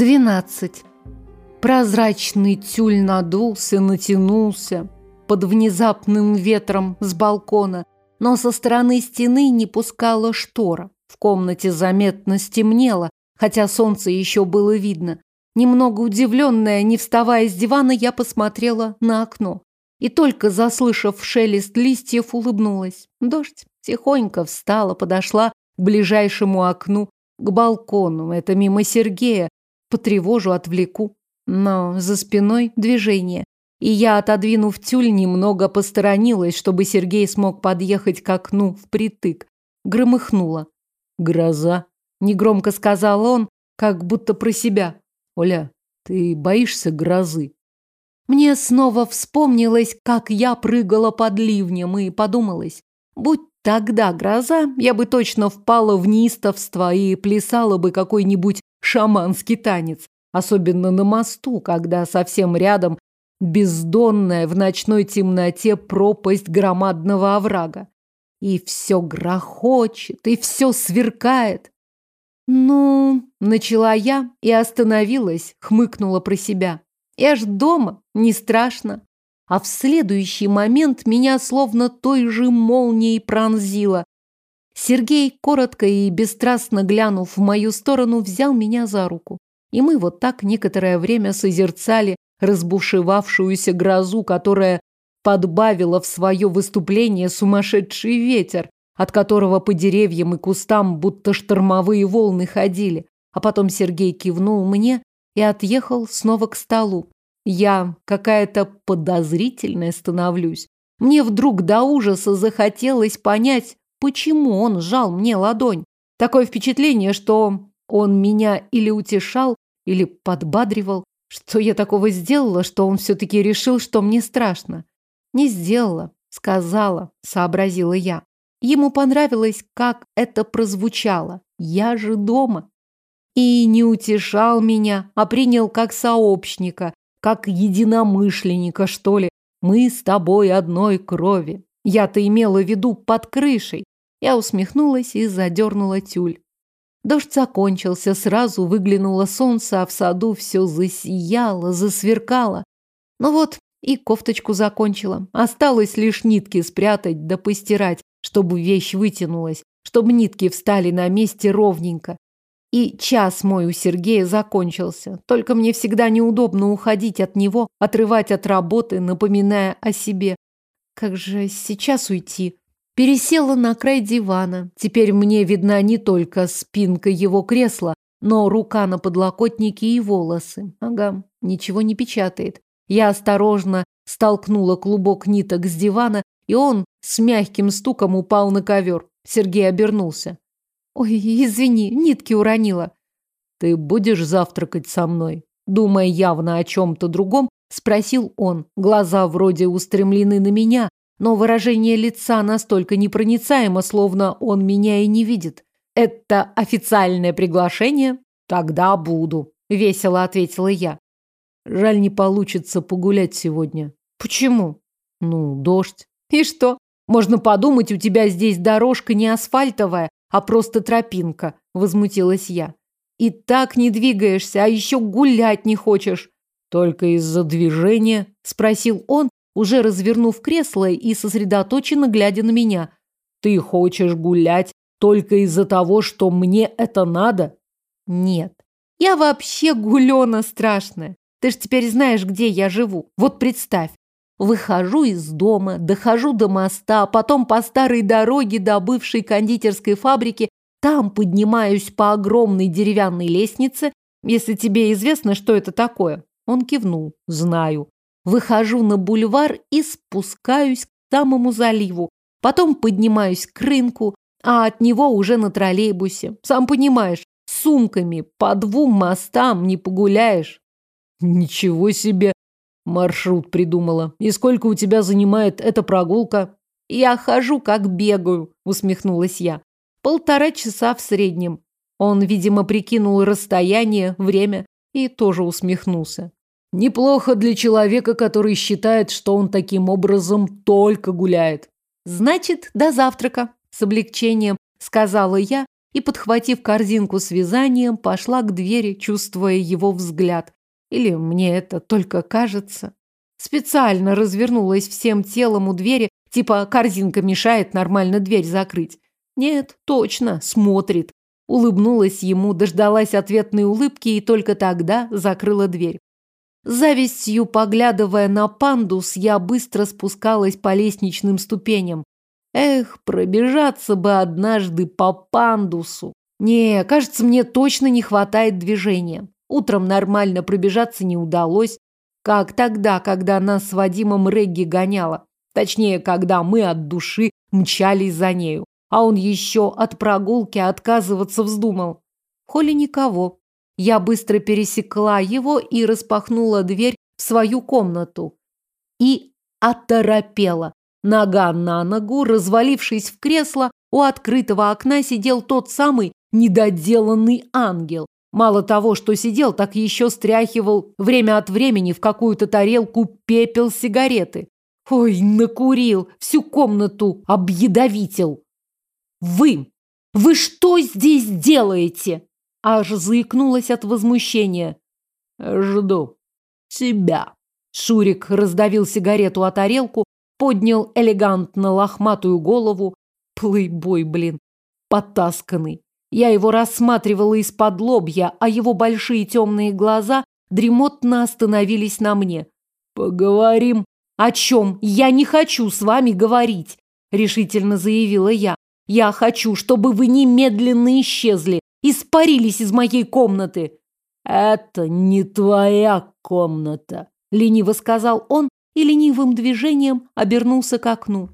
Двенадцать. Прозрачный тюль надулся, натянулся под внезапным ветром с балкона, но со стороны стены не пускала штора. В комнате заметно стемнело, хотя солнце еще было видно. Немного удивленная, не вставая с дивана, я посмотрела на окно. И только заслышав шелест листьев, улыбнулась. Дождь тихонько встала, подошла к ближайшему окну, к балкону. Это мимо Сергея, потревожу, отвлеку. Но за спиной движение. И я, отодвинув тюль, немного посторонилась, чтобы Сергей смог подъехать к окну впритык. Громыхнуло. «Гроза», — негромко сказал он, как будто про себя. «Оля, ты боишься грозы?» Мне снова вспомнилось, как я прыгала под ливнем, и подумалось, будь тогда гроза, я бы точно впала в неистовство и плясала бы какой-нибудь шаманский танец, особенно на мосту, когда совсем рядом бездонная в ночной темноте пропасть громадного оврага. И все грохочет, и все сверкает. Ну, начала я и остановилась, хмыкнула про себя. Я ж дома, не страшно. А в следующий момент меня словно той же молнией пронзило. Сергей, коротко и бесстрастно глянув в мою сторону, взял меня за руку. И мы вот так некоторое время созерцали разбушевавшуюся грозу, которая подбавила в свое выступление сумасшедший ветер, от которого по деревьям и кустам будто штормовые волны ходили. А потом Сергей кивнул мне и отъехал снова к столу. Я какая-то подозрительная становлюсь. Мне вдруг до ужаса захотелось понять, Почему он сжал мне ладонь? Такое впечатление, что он меня или утешал, или подбадривал. Что я такого сделала, что он все-таки решил, что мне страшно? Не сделала, сказала, сообразила я. Ему понравилось, как это прозвучало. Я же дома. И не утешал меня, а принял как сообщника, как единомышленника, что ли. Мы с тобой одной крови. Я-то имела в виду под крышей. Я усмехнулась и задернула тюль. Дождь закончился, сразу выглянуло солнце, а в саду все засияло, засверкало. Ну вот, и кофточку закончила. Осталось лишь нитки спрятать да постирать, чтобы вещь вытянулась, чтобы нитки встали на месте ровненько. И час мой у Сергея закончился. Только мне всегда неудобно уходить от него, отрывать от работы, напоминая о себе. Как же сейчас уйти? Пересела на край дивана. Теперь мне видна не только спинка его кресла, но рука на подлокотнике и волосы. Ага, ничего не печатает. Я осторожно столкнула клубок ниток с дивана, и он с мягким стуком упал на ковер. Сергей обернулся. «Ой, извини, нитки уронила». «Ты будешь завтракать со мной?» Думая явно о чем-то другом, спросил он. Глаза вроде устремлены на меня, но выражение лица настолько непроницаемо, словно он меня и не видит. «Это официальное приглашение? Тогда буду», — весело ответила я. «Жаль, не получится погулять сегодня». «Почему?» «Ну, дождь». «И что? Можно подумать, у тебя здесь дорожка не асфальтовая, а просто тропинка», — возмутилась я. «И так не двигаешься, а еще гулять не хочешь». «Только из-за движения?» — спросил он, уже развернув кресло и сосредоточенно глядя на меня. «Ты хочешь гулять только из-за того, что мне это надо?» «Нет, я вообще гулена страшная. Ты ж теперь знаешь, где я живу. Вот представь. Выхожу из дома, дохожу до моста, потом по старой дороге до бывшей кондитерской фабрики, там поднимаюсь по огромной деревянной лестнице, если тебе известно, что это такое. Он кивнул. Знаю. Выхожу на бульвар и спускаюсь к самому заливу. Потом поднимаюсь к рынку, а от него уже на троллейбусе. Сам понимаешь, с сумками по двум мостам не погуляешь. Ничего себе маршрут придумала. И сколько у тебя занимает эта прогулка? Я хожу, как бегаю, усмехнулась я. Полтора часа в среднем. Он, видимо, прикинул расстояние, время и тоже усмехнулся. Неплохо для человека, который считает, что он таким образом только гуляет. Значит, до завтрака, с облегчением сказала я и, подхватив корзинку с вязанием, пошла к двери, чувствуя его взгляд. Или мне это только кажется. Специально развернулась всем телом у двери, типа корзинка мешает нормально дверь закрыть. Нет, точно, смотрит. Улыбнулась ему, дождалась ответной улыбки и только тогда закрыла дверь. Завистью поглядывая на пандус, я быстро спускалась по лестничным ступеням. Эх, пробежаться бы однажды по пандусу. Не, кажется, мне точно не хватает движения. Утром нормально пробежаться не удалось, как тогда, когда нас с Вадимом Регги гоняла. Точнее, когда мы от души мчались за нею. А он еще от прогулки отказываться вздумал. В холле никого. Я быстро пересекла его и распахнула дверь в свою комнату. И оторопела. Нога на ногу, развалившись в кресло, у открытого окна сидел тот самый недоделанный ангел. Мало того, что сидел, так еще стряхивал время от времени в какую-то тарелку пепел сигареты. Ой, накурил, всю комнату объядовитил. Вы! Вы что здесь делаете? Аж заикнулась от возмущения. Жду. Тебя. Шурик раздавил сигарету о тарелку, поднял элегантно лохматую голову. Плейбой, блин, потасканный. Я его рассматривала из-под лобья, а его большие темные глаза дремотно остановились на мне. «Поговорим». «О чем? Я не хочу с вами говорить», — решительно заявила я. «Я хочу, чтобы вы немедленно исчезли, испарились из моей комнаты». «Это не твоя комната», — лениво сказал он и ленивым движением обернулся к окну.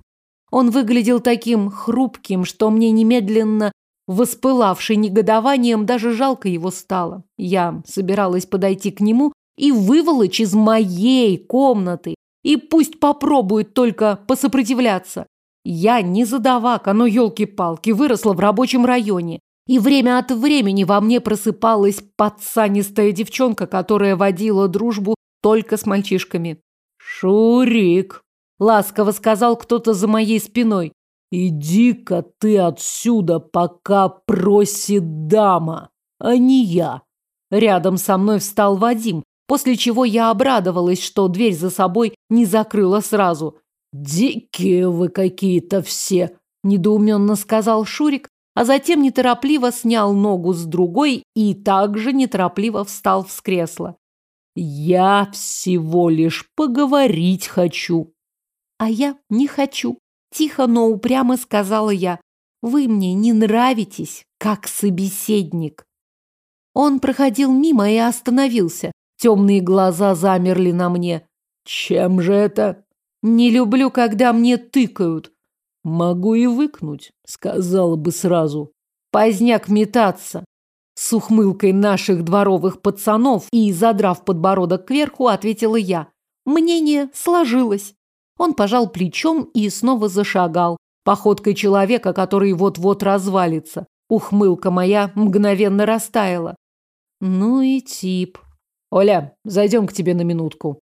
Он выглядел таким хрупким, что мне немедленно Воспылавший негодованием, даже жалко его стало. Я собиралась подойти к нему и выволочь из моей комнаты. И пусть попробует только посопротивляться. Я не задавака, но елки-палки, выросла в рабочем районе. И время от времени во мне просыпалась подсанистая девчонка, которая водила дружбу только с мальчишками. «Шурик!» – ласково сказал кто-то за моей спиной. «Иди-ка ты отсюда, пока просит дама, а не я». Рядом со мной встал Вадим, после чего я обрадовалась, что дверь за собой не закрыла сразу. «Дикие вы какие-то все!» – недоуменно сказал Шурик, а затем неторопливо снял ногу с другой и также неторопливо встал с кресла. «Я всего лишь поговорить хочу». «А я не хочу», Тихо, но упрямо сказала я. Вы мне не нравитесь, как собеседник. Он проходил мимо и остановился. Темные глаза замерли на мне. Чем же это? Не люблю, когда мне тыкают. Могу и выкнуть, сказала бы сразу. Поздняк метаться. С ухмылкой наших дворовых пацанов и, задрав подбородок кверху, ответила я. Мнение сложилось. Он пожал плечом и снова зашагал, походкой человека, который вот-вот развалится. Ухмылка моя мгновенно растаяла. Ну и тип. Оля, зайдем к тебе на минутку.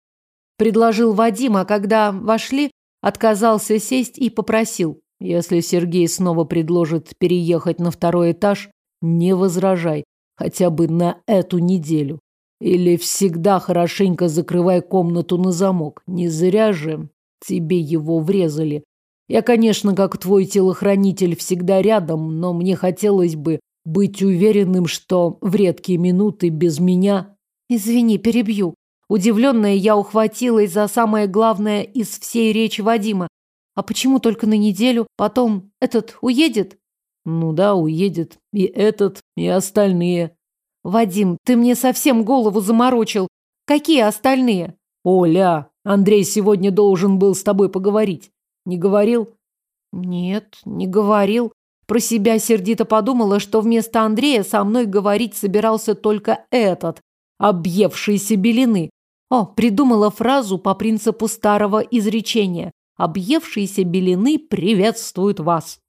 Предложил Вадим, а когда вошли, отказался сесть и попросил. Если Сергей снова предложит переехать на второй этаж, не возражай, хотя бы на эту неделю. Или всегда хорошенько закрывай комнату на замок. Не зря же тебе его врезали. Я, конечно, как твой телохранитель всегда рядом, но мне хотелось бы быть уверенным, что в редкие минуты без меня... Извини, перебью. Удивленная, я ухватилась за самое главное из всей речи Вадима. А почему только на неделю? Потом этот уедет? Ну да, уедет. И этот, и остальные. Вадим, ты мне совсем голову заморочил. Какие остальные? Оля, Андрей сегодня должен был с тобой поговорить. Не говорил? Нет, не говорил. Про себя сердито подумала, что вместо Андрея со мной говорить собирался только этот, объевшийся белины. О, придумала фразу по принципу старого изречения. Объевшиеся белины приветствуют вас.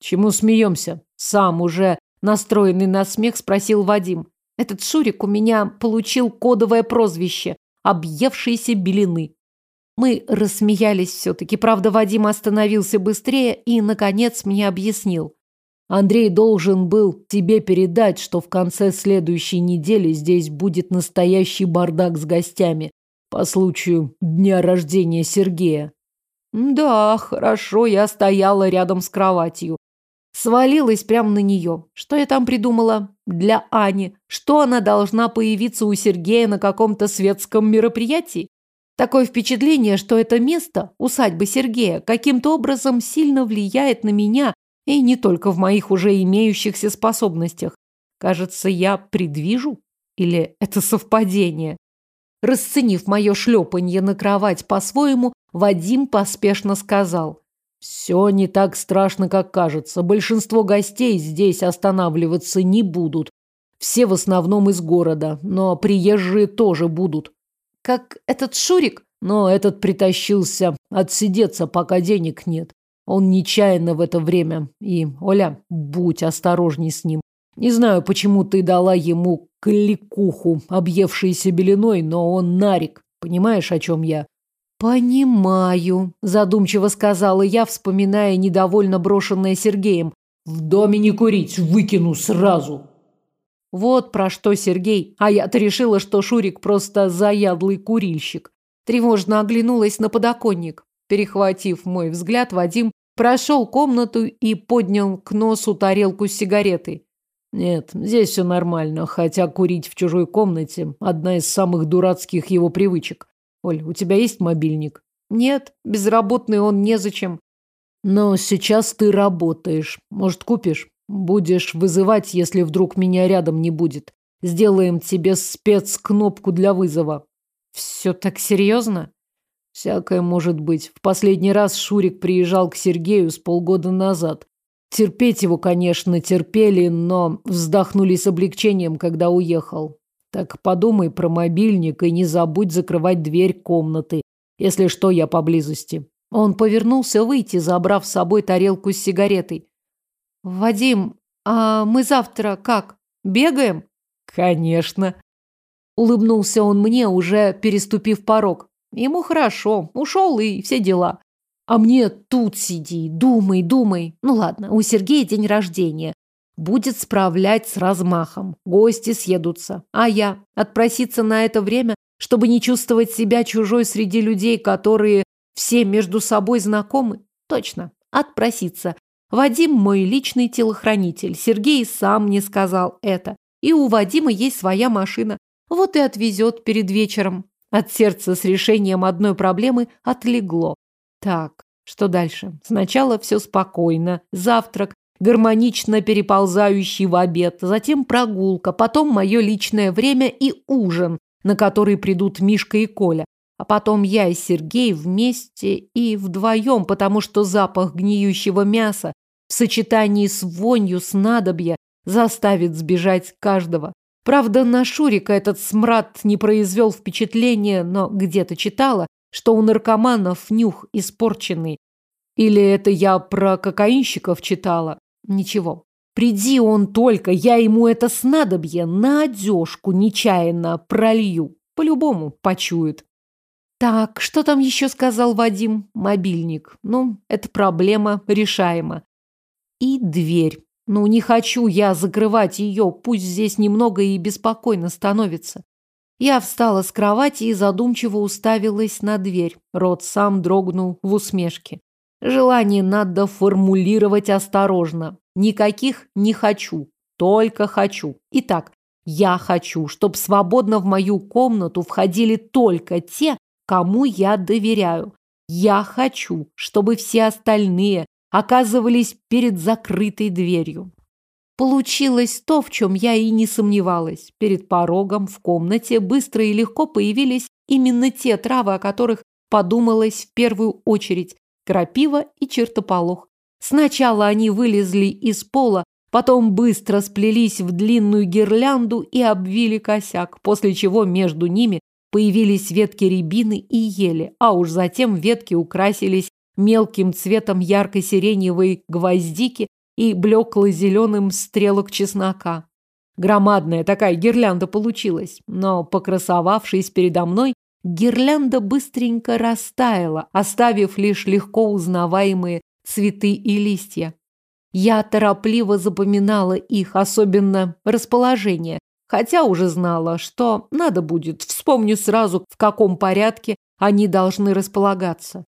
Чему смеемся? Сам уже настроенный на смех спросил Вадим. Этот Шурик у меня получил кодовое прозвище «Объевшиеся белины». Мы рассмеялись все-таки. Правда, Вадим остановился быстрее и, наконец, мне объяснил. Андрей должен был тебе передать, что в конце следующей недели здесь будет настоящий бардак с гостями по случаю дня рождения Сергея. Да, хорошо, я стояла рядом с кроватью. Свалилась прямо на нее. Что я там придумала? Для Ани. Что она должна появиться у Сергея на каком-то светском мероприятии? Такое впечатление, что это место, усадьба Сергея, каким-то образом сильно влияет на меня и не только в моих уже имеющихся способностях. Кажется, я предвижу? Или это совпадение? Расценив мое шлепанье на кровать по-своему, Вадим поспешно сказал. «Все не так страшно, как кажется. Большинство гостей здесь останавливаться не будут. Все в основном из города, но приезжие тоже будут. Как этот Шурик? Но этот притащился отсидеться, пока денег нет. Он нечаянно в это время. И, Оля, будь осторожней с ним. Не знаю, почему ты дала ему кликуху, объевшейся белиной, но он нарик. Понимаешь, о чем я? Понимаю, задумчиво сказала я, вспоминая недовольно брошенное Сергеем. В доме не курить, выкину сразу. Вот про что Сергей. А я-то решила, что Шурик просто заядлый курильщик. Тревожно оглянулась на подоконник. Перехватив мой взгляд, Вадим прошел комнату и поднял к носу тарелку с сигаретой. Нет, здесь все нормально, хотя курить в чужой комнате – одна из самых дурацких его привычек. Оль, у тебя есть мобильник? Нет, безработный он незачем. Но сейчас ты работаешь. Может, купишь? Будешь вызывать, если вдруг меня рядом не будет. Сделаем тебе спецкнопку для вызова. Все так серьезно? Всякое может быть. В последний раз Шурик приезжал к Сергею с полгода назад. Терпеть его, конечно, терпели, но вздохнули с облегчением, когда уехал. Так подумай про мобильник и не забудь закрывать дверь комнаты, если что, я поблизости. Он повернулся выйти, забрав с собой тарелку с сигаретой. «Вадим, а мы завтра как? Бегаем?» «Конечно!» Улыбнулся он мне, уже переступив порог. Ему хорошо, ушел и все дела. А мне тут сиди, думай, думай. Ну ладно, у Сергея день рождения. Будет справлять с размахом. Гости съедутся. А я? Отпроситься на это время, чтобы не чувствовать себя чужой среди людей, которые все между собой знакомы? Точно. Отпроситься. Вадим мой личный телохранитель. Сергей сам мне сказал это. И у Вадима есть своя машина. Вот и отвезет перед вечером. От сердца с решением одной проблемы отлегло. Так, что дальше? Сначала все спокойно. Завтрак, гармонично переползающий в обед, затем прогулка, потом мое личное время и ужин, на который придут Мишка и Коля. А потом я и Сергей вместе и вдвоем, потому что запах гниющего мяса в сочетании с вонью снадобья заставит сбежать каждого. Правда, на Шурика этот смрад не произвел впечатления, но где-то читала, что у наркоманов нюх испорченный. Или это я про кокаинщиков читала? Ничего. Приди он только, я ему это снадобье на одежку нечаянно пролью. По-любому почует. Так, что там еще сказал Вадим? Мобильник. Ну, это проблема решаема. И дверь. Ну, не хочу я закрывать ее, пусть здесь немного и беспокойно становится. Я встала с кровати и задумчиво уставилась на дверь. Рот сам дрогнул в усмешке. Желание надо формулировать осторожно. Никаких не хочу, только хочу. Итак, я хочу, чтобы свободно в мою комнату входили только те, кому я доверяю. Я хочу, чтобы все остальные оказывались перед закрытой дверью. Получилось то, в чем я и не сомневалась. Перед порогом в комнате быстро и легко появились именно те травы, о которых подумалось в первую очередь – крапива и чертополох. Сначала они вылезли из пола, потом быстро сплелись в длинную гирлянду и обвили косяк, после чего между ними появились ветки рябины и ели, а уж затем ветки украсились мелким цветом ярко-сиреневой гвоздики и блекло-зеленым стрелок чеснока. Громадная такая гирлянда получилась, но, покрасовавшись передо мной, гирлянда быстренько растаяла, оставив лишь легко узнаваемые цветы и листья. Я торопливо запоминала их, особенно расположение, хотя уже знала, что надо будет, вспомню сразу, в каком порядке они должны располагаться.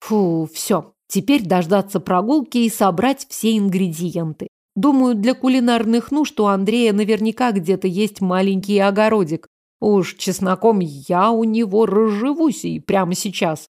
Фу, все, теперь дождаться прогулки и собрать все ингредиенты. Думаю, для кулинарных нужд у Андрея наверняка где-то есть маленький огородик. Уж чесноком я у него разживусь и прямо сейчас.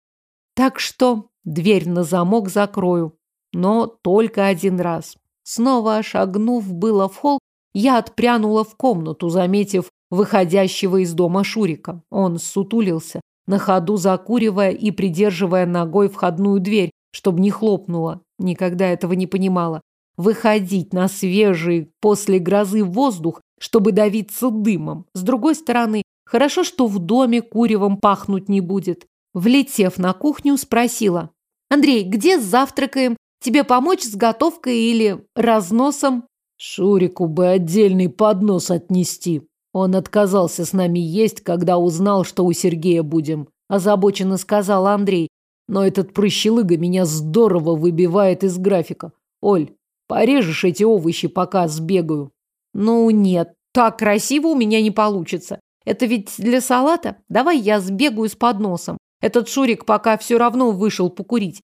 Так что дверь на замок закрою, но только один раз. Снова шагнув было в холл, я отпрянула в комнату, заметив выходящего из дома Шурика. Он сутулился, на ходу закуривая и придерживая ногой входную дверь, чтобы не хлопнула. Никогда этого не понимала. Выходить на свежий после грозы воздух, чтобы давиться дымом. С другой стороны, хорошо, что в доме куревом пахнуть не будет. Влетев на кухню, спросила. «Андрей, где завтракаем? Тебе помочь с готовкой или разносом?» Шурику бы отдельный поднос отнести. Он отказался с нами есть, когда узнал, что у Сергея будем. Озабоченно сказал Андрей. Но этот прыщелыга меня здорово выбивает из графика. Оль, порежешь эти овощи, пока сбегаю. Ну нет, так красиво у меня не получится. Это ведь для салата? Давай я сбегаю с подносом. Этот Шурик пока все равно вышел покурить.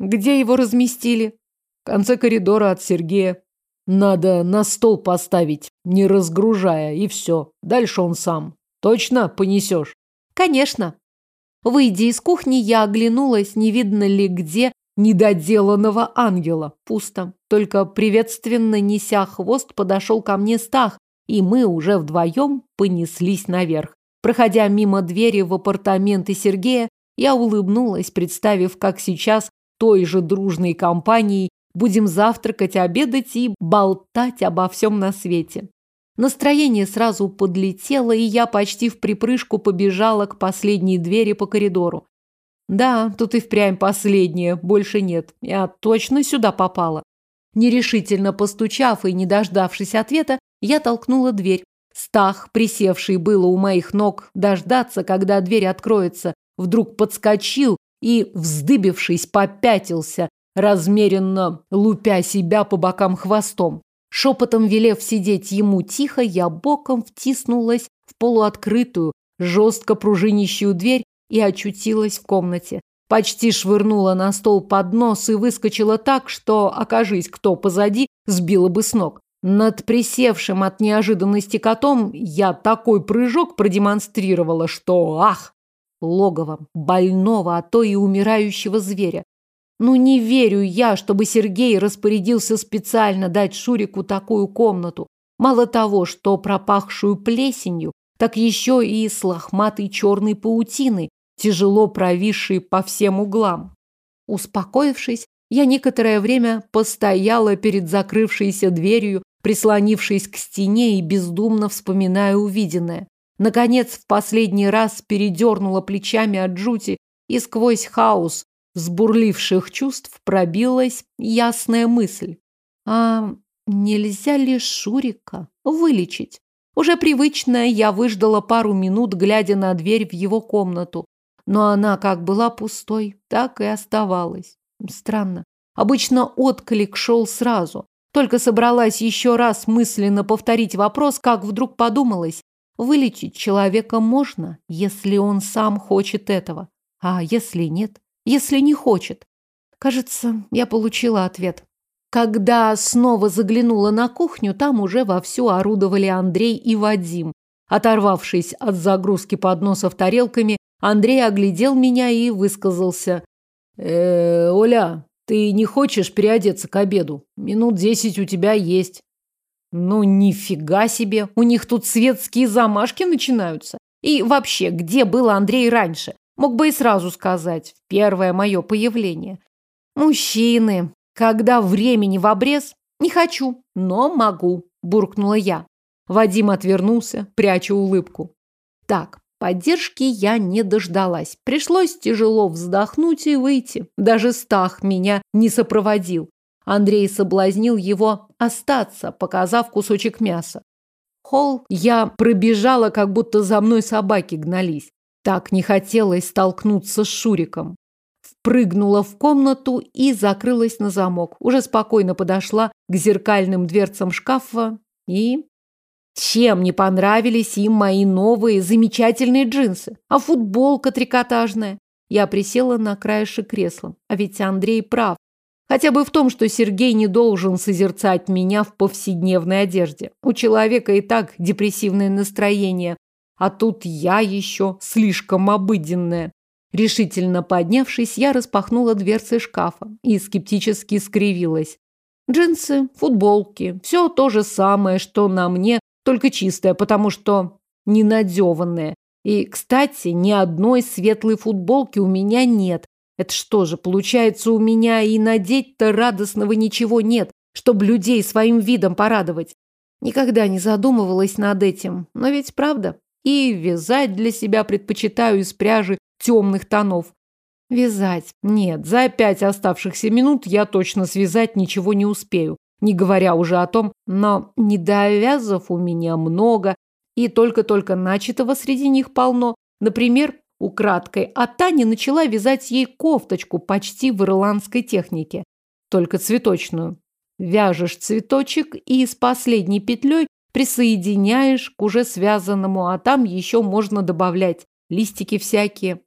Где его разместили? В конце коридора от Сергея. Надо на стол поставить, не разгружая, и все. Дальше он сам. Точно понесешь? Конечно. Выйдя из кухни, я оглянулась, не видно ли где недоделанного ангела. Пусто. Только приветственно неся хвост подошел ко мне Стах, и мы уже вдвоем понеслись наверх. Проходя мимо двери в апартаменты Сергея, я улыбнулась, представив, как сейчас той же дружной компанией Будем завтракать, обедать и болтать обо всем на свете. Настроение сразу подлетело, и я почти в припрыжку побежала к последней двери по коридору. Да, тут и впрямь последняя, больше нет. Я точно сюда попала. Нерешительно постучав и не дождавшись ответа, я толкнула дверь. Стах, присевший было у моих ног, дождаться, когда дверь откроется, вдруг подскочил и, вздыбившись, попятился, размеренно лупя себя по бокам хвостом. Шепотом велев сидеть ему тихо, я боком втиснулась в полуоткрытую, жестко пружинищую дверь и очутилась в комнате. Почти швырнула на стол поднос и выскочила так, что, окажись кто позади, сбила бы с ног. Над присевшим от неожиданности котом я такой прыжок продемонстрировала, что ах! Логово больного, а то и умирающего зверя. Ну не верю я, чтобы Сергей распорядился специально дать Шурику такую комнату. Мало того, что пропахшую плесенью, так еще и с лохматой черной паутиной, тяжело провисшей по всем углам. Успокоившись, я некоторое время постояла перед закрывшейся дверью, прислонившись к стене и бездумно вспоминая увиденное. Наконец, в последний раз передернула плечами от жути и сквозь хаос взбурливших чувств пробилась ясная мысль. А нельзя ли Шурика вылечить? Уже привычная, я выждала пару минут, глядя на дверь в его комнату. Но она как была пустой, так и оставалась. Странно. Обычно отклик шел сразу. Только собралась еще раз мысленно повторить вопрос, как вдруг подумалось. Вылечить человека можно, если он сам хочет этого. А если нет? Если не хочет? Кажется, я получила ответ. Когда снова заглянула на кухню, там уже вовсю орудовали Андрей и Вадим. Оторвавшись от загрузки подносов тарелками, Андрей оглядел меня и высказался. «Э, Оля, ты не хочешь переодеться к обеду? Минут десять у тебя есть». «Ну, нифига себе! У них тут светские замашки начинаются. И вообще, где был Андрей раньше? Мог бы и сразу сказать, в первое мое появление. Мужчины, когда времени в обрез, не хочу, но могу, буркнула я. Вадим отвернулся, пряча улыбку. Так, поддержки я не дождалась. Пришлось тяжело вздохнуть и выйти. Даже Стах меня не сопроводил. Андрей соблазнил его остаться, показав кусочек мяса. Холл я пробежала, как будто за мной собаки гнались. Так не хотелось столкнуться с Шуриком. Впрыгнула в комнату и закрылась на замок. Уже спокойно подошла к зеркальным дверцам шкафа и... Чем не понравились им мои новые замечательные джинсы? А футболка трикотажная? Я присела на краешек кресла. А ведь Андрей прав. Хотя бы в том, что Сергей не должен созерцать меня в повседневной одежде. У человека и так депрессивное настроение. А тут я еще слишком обыденная. Решительно поднявшись, я распахнула дверцы шкафа и скептически скривилась. Джинсы, футболки, все то же самое, что на мне, только чистое, потому что ненадеванное. И, кстати, ни одной светлой футболки у меня нет. Это что же, получается, у меня и надеть-то радостного ничего нет, чтобы людей своим видом порадовать? Никогда не задумывалась над этим, но ведь правда. И вязать для себя предпочитаю из пряжи темных тонов. Вязать. Нет, за пять оставшихся минут я точно связать ничего не успею. Не говоря уже о том, но недовязов у меня много, и только-только начатого среди них полно. Например, украдкой, а Таня начала вязать ей кофточку почти в ирландской технике, только цветочную. Вяжешь цветочек и с последней петлей присоединяешь к уже связанному, а там еще можно добавлять листики всякие.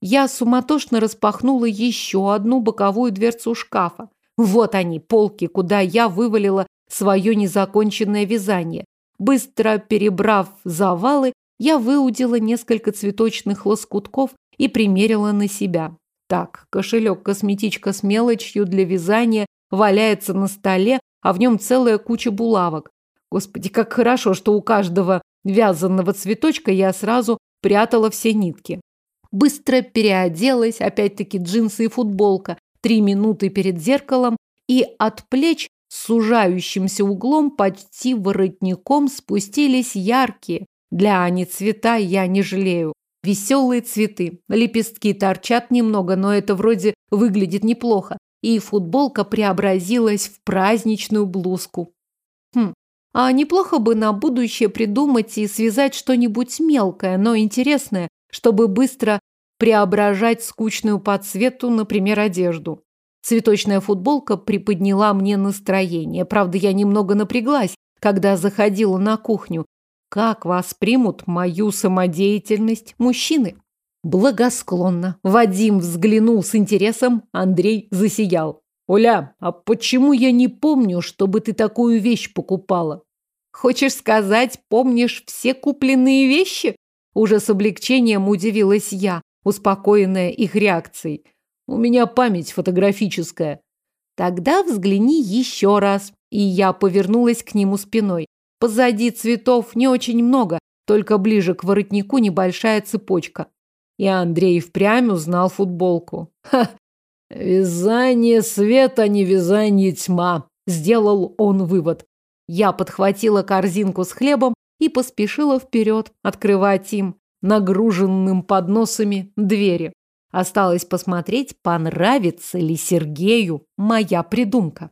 Я суматошно распахнула еще одну боковую дверцу шкафа. Вот они, полки, куда я вывалила свое незаконченное вязание. Быстро перебрав завалы, я выудила несколько цветочных лоскутков и примерила на себя. Так, кошелек-косметичка с мелочью для вязания валяется на столе, а в нем целая куча булавок. Господи, как хорошо, что у каждого вязаного цветочка я сразу прятала все нитки. Быстро переоделась, опять-таки джинсы и футболка, три минуты перед зеркалом, и от плеч с сужающимся углом почти воротником спустились яркие. Для Ани цвета я не жалею. Веселые цветы. Лепестки торчат немного, но это вроде выглядит неплохо. И футболка преобразилась в праздничную блузку. Хм, а неплохо бы на будущее придумать и связать что-нибудь мелкое, но интересное, чтобы быстро преображать скучную по цвету, например, одежду. Цветочная футболка приподняла мне настроение. Правда, я немного напряглась, когда заходила на кухню. Как воспримут мою самодеятельность мужчины? Благосклонно. Вадим взглянул с интересом, Андрей засиял. Оля, а почему я не помню, чтобы ты такую вещь покупала? Хочешь сказать, помнишь все купленные вещи? Уже с облегчением удивилась я, успокоенная их реакцией. У меня память фотографическая. Тогда взгляни еще раз. И я повернулась к нему спиной. Позади цветов не очень много, только ближе к воротнику небольшая цепочка. И Андрей впрямь узнал футболку. Ха, «Вязание света, не вязание тьма», – сделал он вывод. Я подхватила корзинку с хлебом и поспешила вперед открывать им, нагруженным подносами, двери. Осталось посмотреть, понравится ли Сергею моя придумка.